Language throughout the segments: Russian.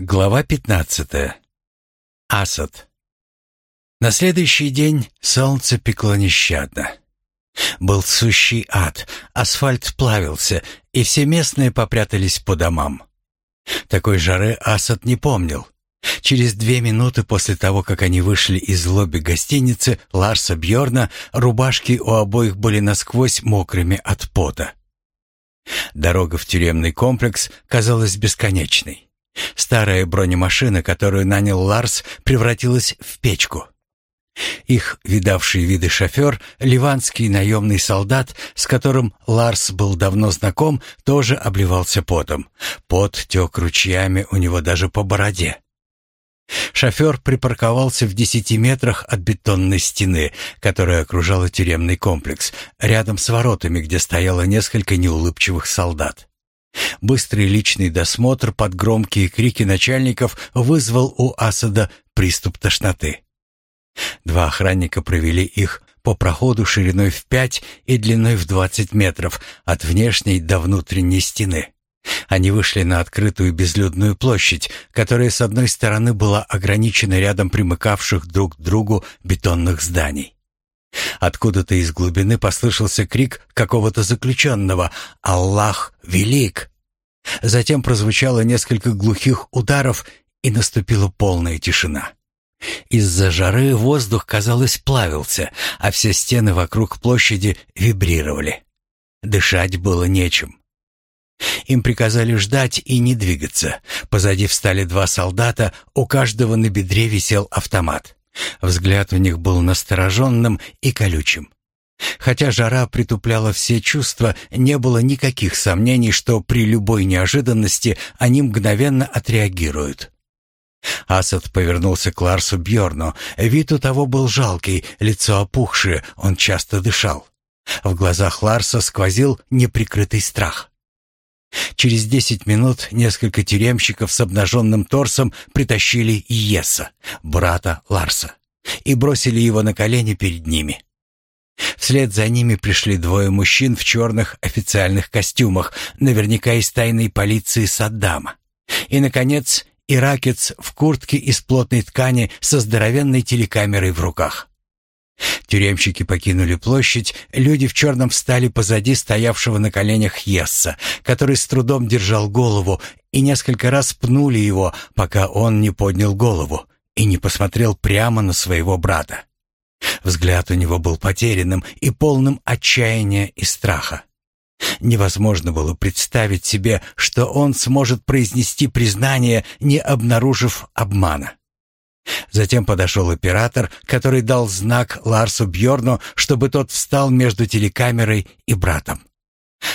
Глава 15. Асад. На следующий день солнце пекло нещадно. Был сущий ад, асфальт плавился, и все местные попрятались по домам. Такой жары Асад не помнил. Через две минуты после того, как они вышли из лобби гостиницы Ларса Бьорна, рубашки у обоих были насквозь мокрыми от пота. Дорога в тюремный комплекс казалась бесконечной. Старая бронемашина, которую нанял Ларс, превратилась в печку. Их видавший виды шофер, ливанский наемный солдат, с которым Ларс был давно знаком, тоже обливался потом. Пот тек ручьями у него даже по бороде. Шофер припарковался в десяти метрах от бетонной стены, которая окружала тюремный комплекс, рядом с воротами, где стояло несколько неулыбчивых солдат. Быстрый личный досмотр под громкие крики начальников вызвал у Асада приступ тошноты. Два охранника провели их по проходу шириной в пять и длиной в двадцать метров от внешней до внутренней стены. Они вышли на открытую безлюдную площадь, которая с одной стороны была ограничена рядом примыкавших друг к другу бетонных зданий. Откуда-то из глубины послышался крик какого-то заключенного «Аллах велик!». Затем прозвучало несколько глухих ударов, и наступила полная тишина. Из-за жары воздух, казалось, плавился, а все стены вокруг площади вибрировали. Дышать было нечем. Им приказали ждать и не двигаться. Позади встали два солдата, у каждого на бедре висел автомат. Взгляд у них был настороженным и колючим. Хотя жара притупляла все чувства, не было никаких сомнений, что при любой неожиданности они мгновенно отреагируют. Асад повернулся к Ларсу Бьорну. Вид у того был жалкий, лицо опухшее, он часто дышал. В глазах Ларса сквозил неприкрытый страх. Через десять минут несколько тюремщиков с обнаженным торсом притащили Иеса, брата Ларса, и бросили его на колени перед ними. Вслед за ними пришли двое мужчин в черных официальных костюмах, наверняка из тайной полиции Саддама. И, наконец, иракец в куртке из плотной ткани со здоровенной телекамерой в руках. Тюремщики покинули площадь, люди в черном встали позади стоявшего на коленях Есса, который с трудом держал голову, и несколько раз пнули его, пока он не поднял голову и не посмотрел прямо на своего брата. Взгляд у него был потерянным и полным отчаяния и страха. Невозможно было представить себе, что он сможет произнести признание, не обнаружив обмана. Затем подошел оператор, который дал знак Ларсу Бьорну, чтобы тот встал между телекамерой и братом.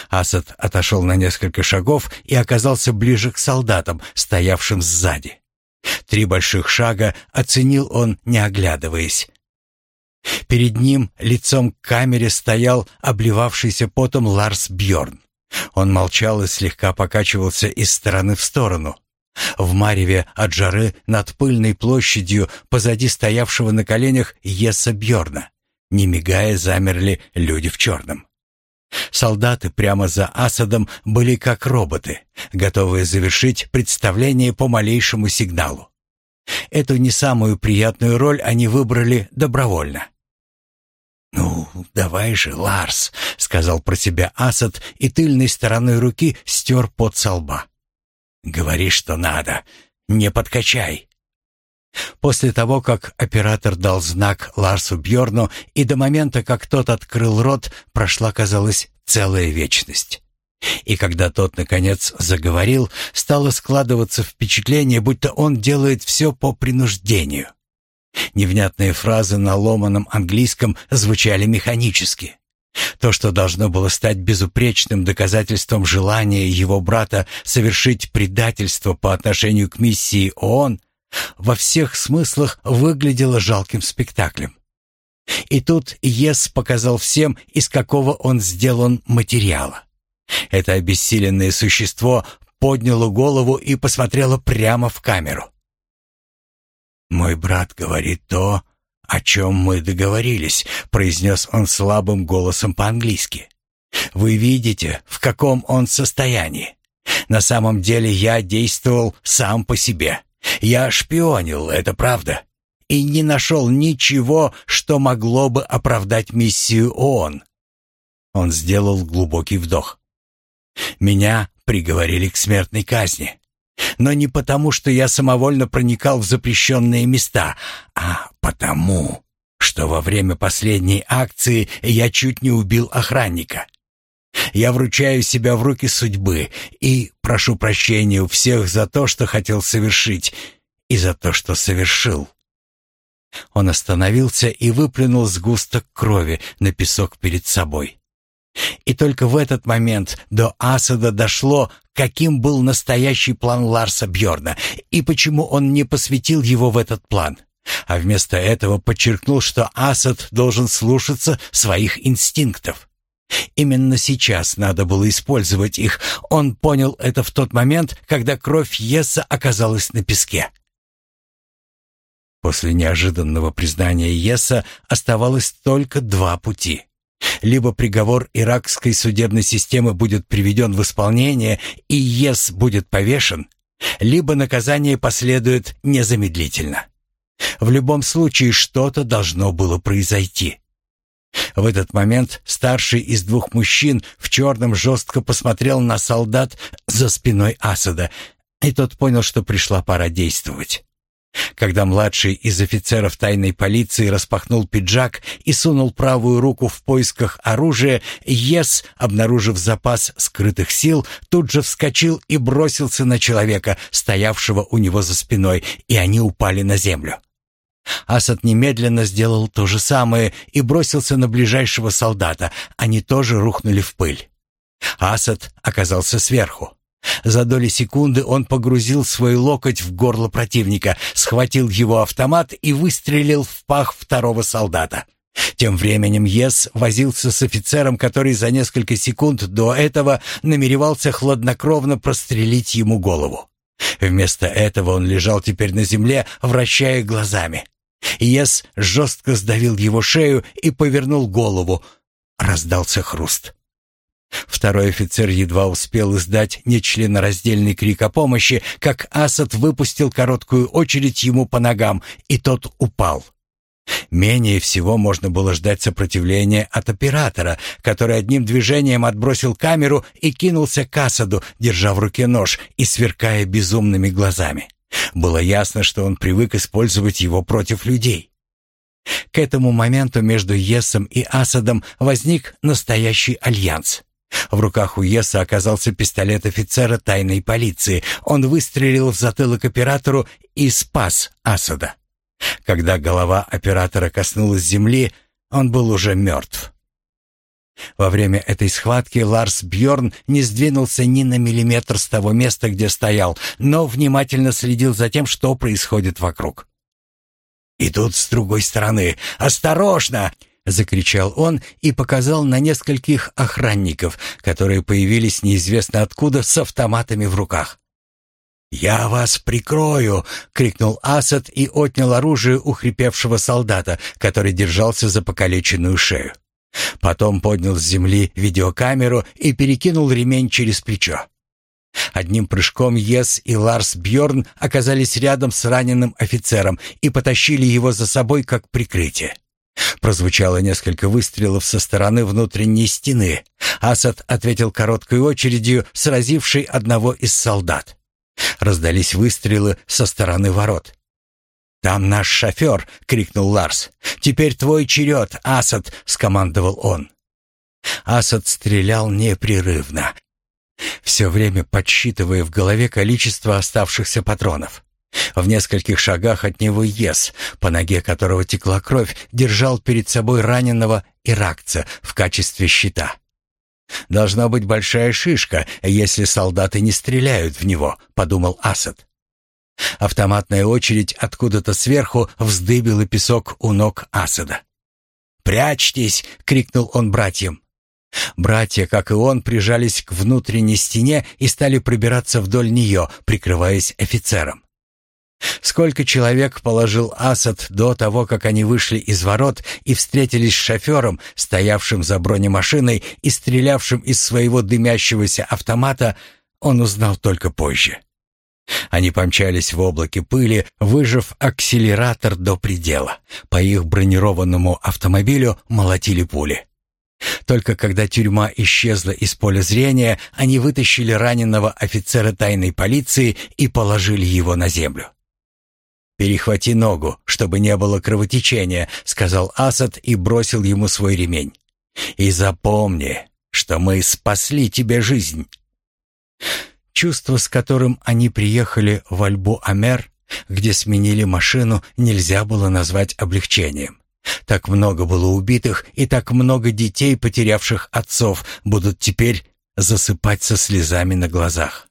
Асад отошел на несколько шагов и оказался ближе к солдатам, стоявшим сзади. Три больших шага оценил он, не оглядываясь. Перед ним лицом к камере стоял обливавшийся потом Ларс Бьорн. Он молчал и слегка покачивался из стороны в сторону. В мареве от жары над пыльной площадью позади стоявшего на коленях Еса Бьорна, не мигая, замерли люди в черном. Солдаты прямо за Асадом были как роботы, готовые завершить представление по малейшему сигналу. Эту не самую приятную роль они выбрали добровольно. «Ну, давай же, Ларс», — сказал про себя Асад и тыльной стороной руки стер под со лба. Говори, что надо. Не подкачай. После того, как оператор дал знак Ларсу Бьорну, и до момента, как тот открыл рот, прошла, казалось, целая вечность. И когда тот, наконец, заговорил, стало складываться впечатление, будто он делает все по принуждению. Невнятные фразы на ломаном английском звучали механически. То, что должно было стать безупречным доказательством желания его брата совершить предательство по отношению к миссии ООН, во всех смыслах выглядело жалким спектаклем. И тут Ес показал всем, из какого он сделан материала. Это обессиленное существо подняло голову и посмотрело прямо в камеру. «Мой брат говорит то, «О чем мы договорились», — произнес он слабым голосом по-английски. «Вы видите, в каком он состоянии. На самом деле я действовал сам по себе. Я шпионил, это правда. И не нашел ничего, что могло бы оправдать миссию ООН. Он сделал глубокий вдох. Меня приговорили к смертной казни. Но не потому, что я самовольно проникал в запрещенные места, а потому, что во время последней акции я чуть не убил охранника. Я вручаю себя в руки судьбы и прошу прощения у всех за то, что хотел совершить, и за то, что совершил. Он остановился и выплюнул сгусток крови на песок перед собой. И только в этот момент до Асада дошло, каким был настоящий план Ларса Бьорна и почему он не посвятил его в этот план, а вместо этого подчеркнул, что Асад должен слушаться своих инстинктов. Именно сейчас надо было использовать их. Он понял это в тот момент, когда кровь Еса оказалась на песке. После неожиданного признания Еса оставалось только два пути. Либо приговор иракской судебной системы будет приведен в исполнение и Ес будет повешен, либо наказание последует незамедлительно. В любом случае что-то должно было произойти. В этот момент старший из двух мужчин в черном жестко посмотрел на солдат за спиной Асада, и тот понял, что пришла пора действовать. Когда младший из офицеров тайной полиции распахнул пиджак и сунул правую руку в поисках оружия, Ес, обнаружив запас скрытых сил, тут же вскочил и бросился на человека, стоявшего у него за спиной, и они упали на землю. Асад немедленно сделал то же самое и бросился на ближайшего солдата. Они тоже рухнули в пыль. Асад оказался сверху. За доли секунды он погрузил свой локоть в горло противника, схватил его автомат и выстрелил в пах второго солдата. Тем временем Ес возился с офицером, который за несколько секунд до этого намеревался хладнокровно прострелить ему голову. Вместо этого он лежал теперь на земле, вращая глазами. Ес жестко сдавил его шею и повернул голову. Раздался хруст. Второй офицер едва успел издать нечленораздельный крик о помощи, как Асад выпустил короткую очередь ему по ногам, и тот упал. Менее всего можно было ждать сопротивления от оператора, который одним движением отбросил камеру и кинулся к Асаду, держа в руке нож и сверкая безумными глазами. Было ясно, что он привык использовать его против людей. К этому моменту между Есом и Асадом возник настоящий альянс. В руках у Еса оказался пистолет офицера тайной полиции. Он выстрелил в затылок оператору и спас Асада. Когда голова оператора коснулась земли, он был уже мертв. Во время этой схватки Ларс Бьорн не сдвинулся ни на миллиметр с того места, где стоял, но внимательно следил за тем, что происходит вокруг. «И тут с другой стороны! Осторожно!» — закричал он и показал на нескольких охранников, которые появились неизвестно откуда с автоматами в руках. «Я вас прикрою!» — крикнул Асад и отнял оружие у хрипевшего солдата, который держался за покалеченную шею. Потом поднял с земли видеокамеру и перекинул ремень через плечо. Одним прыжком Ес и Ларс Бьорн оказались рядом с раненым офицером и потащили его за собой как прикрытие. Прозвучало несколько выстрелов со стороны внутренней стены. Асад ответил короткой очередью, сразившей одного из солдат. Раздались выстрелы со стороны ворот. «Там наш шофер!» — крикнул Ларс. «Теперь твой черед, Асад!» — скомандовал он. Асад стрелял непрерывно, все время подсчитывая в голове количество оставшихся патронов. В нескольких шагах от него Ес, по ноге которого текла кровь, держал перед собой раненого иракца в качестве щита. «Должна быть большая шишка, если солдаты не стреляют в него», — подумал Асад. Автоматная очередь откуда-то сверху вздыбила песок у ног Асада. «Прячьтесь!» — крикнул он братьям. Братья, как и он, прижались к внутренней стене и стали пробираться вдоль нее, прикрываясь офицером. Сколько человек положил Асад до того, как они вышли из ворот и встретились с шофером, стоявшим за бронемашиной и стрелявшим из своего дымящегося автомата, он узнал только позже. Они помчались в облаке пыли, выжав акселератор до предела. По их бронированному автомобилю молотили пули. Только когда тюрьма исчезла из поля зрения, они вытащили раненого офицера тайной полиции и положили его на землю. «Перехвати ногу, чтобы не было кровотечения», — сказал Асад и бросил ему свой ремень. «И запомни, что мы спасли тебе жизнь». Чувство, с которым они приехали в Альбу-Амер, где сменили машину, нельзя было назвать облегчением. Так много было убитых, и так много детей, потерявших отцов, будут теперь засыпать со слезами на глазах.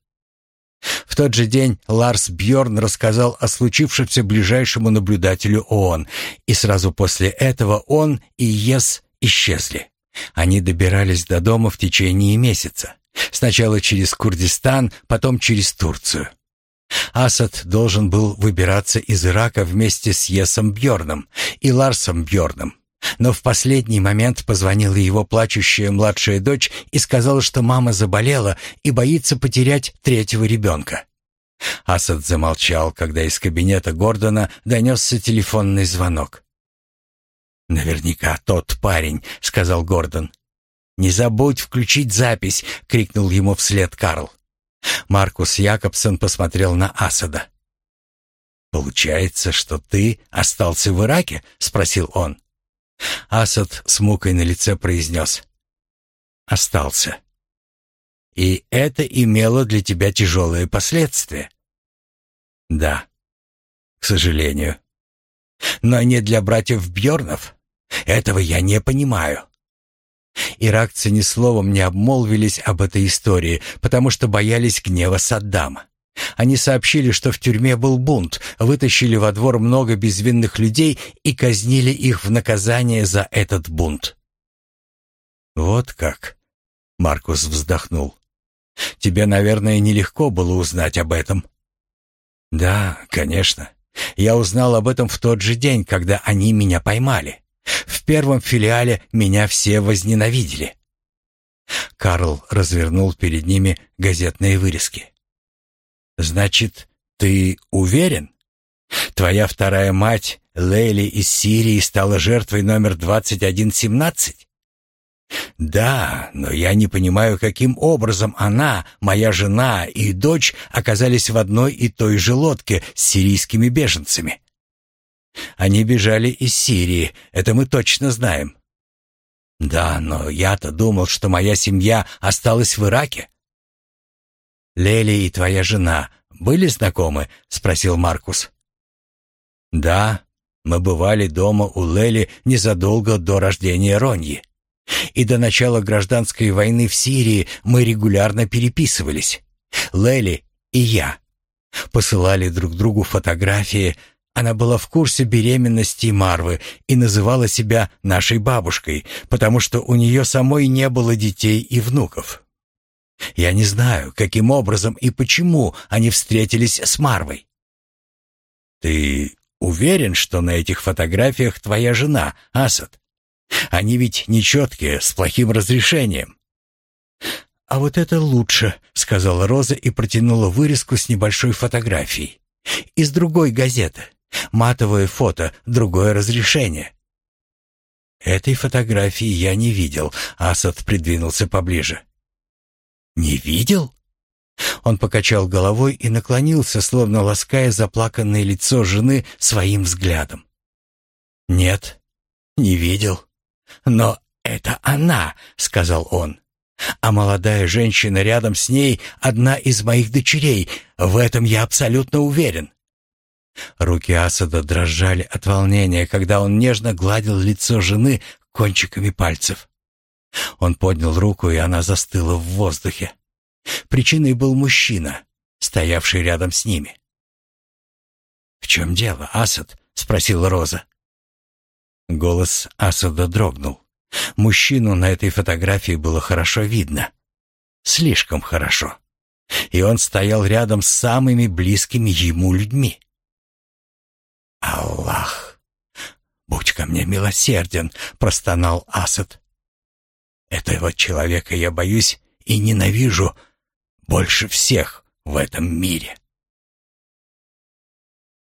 В тот же день Ларс Бьорн рассказал о случившемся ближайшему наблюдателю ООН, и сразу после этого он и Ес исчезли. Они добирались до дома в течение месяца. Сначала через Курдистан, потом через Турцию. Асад должен был выбираться из Ирака вместе с Есом Бьорном и Ларсом Бьорном. Но в последний момент позвонила его плачущая младшая дочь и сказала, что мама заболела и боится потерять третьего ребенка. Асад замолчал, когда из кабинета Гордона донесся телефонный звонок. «Наверняка тот парень», — сказал Гордон. «Не забудь включить запись!» — крикнул ему вслед Карл. Маркус Якобсон посмотрел на Асада. «Получается, что ты остался в Ираке?» — спросил он. Асад с мукой на лице произнес. «Остался. И это имело для тебя тяжелые последствия?» «Да, к сожалению. Но не для братьев Бьорнов. Этого я не понимаю. Иракцы ни словом не обмолвились об этой истории, потому что боялись гнева Саддама. Они сообщили, что в тюрьме был бунт, вытащили во двор много безвинных людей и казнили их в наказание за этот бунт. «Вот как?» — Маркус вздохнул. «Тебе, наверное, нелегко было узнать об этом». «Да, конечно. Я узнал об этом в тот же день, когда они меня поймали. В первом филиале меня все возненавидели. Карл развернул перед ними газетные вырезки. Значит, ты уверен? Твоя вторая мать, Лейли из Сирии, стала жертвой номер 2117? Да, но я не понимаю, каким образом она, моя жена и дочь оказались в одной и той же лодке с сирийскими беженцами. Они бежали из Сирии, это мы точно знаем. Да, но я-то думал, что моя семья осталась в Ираке. Лели и твоя жена были знакомы? спросил Маркус. Да, мы бывали дома у Лели незадолго до рождения Роньи. И до начала гражданской войны в Сирии мы регулярно переписывались. Лели и я посылали друг другу фотографии, она была в курсе беременности Марвы и называла себя нашей бабушкой, потому что у нее самой не было детей и внуков. Я не знаю, каким образом и почему они встретились с Марвой. Ты уверен, что на этих фотографиях твоя жена, Асад? Они ведь нечеткие, с плохим разрешением. «А вот это лучше», — сказала Роза и протянула вырезку с небольшой фотографией. «Из другой газеты. Матовое фото, другое разрешение. Этой фотографии я не видел. Асад придвинулся поближе. Не видел? Он покачал головой и наклонился, словно лаская заплаканное лицо жены своим взглядом. Нет, не видел. Но это она, сказал он. А молодая женщина рядом с ней одна из моих дочерей. В этом я абсолютно уверен. Руки Асада дрожали от волнения, когда он нежно гладил лицо жены кончиками пальцев. Он поднял руку, и она застыла в воздухе. Причиной был мужчина, стоявший рядом с ними. «В чем дело, Асад?» — спросила Роза. Голос Асада дрогнул. Мужчину на этой фотографии было хорошо видно. Слишком хорошо. И он стоял рядом с самыми близкими ему людьми. «Аллах, будь ко мне милосерден!» — простонал Асад. «Этого человека я боюсь и ненавижу больше всех в этом мире.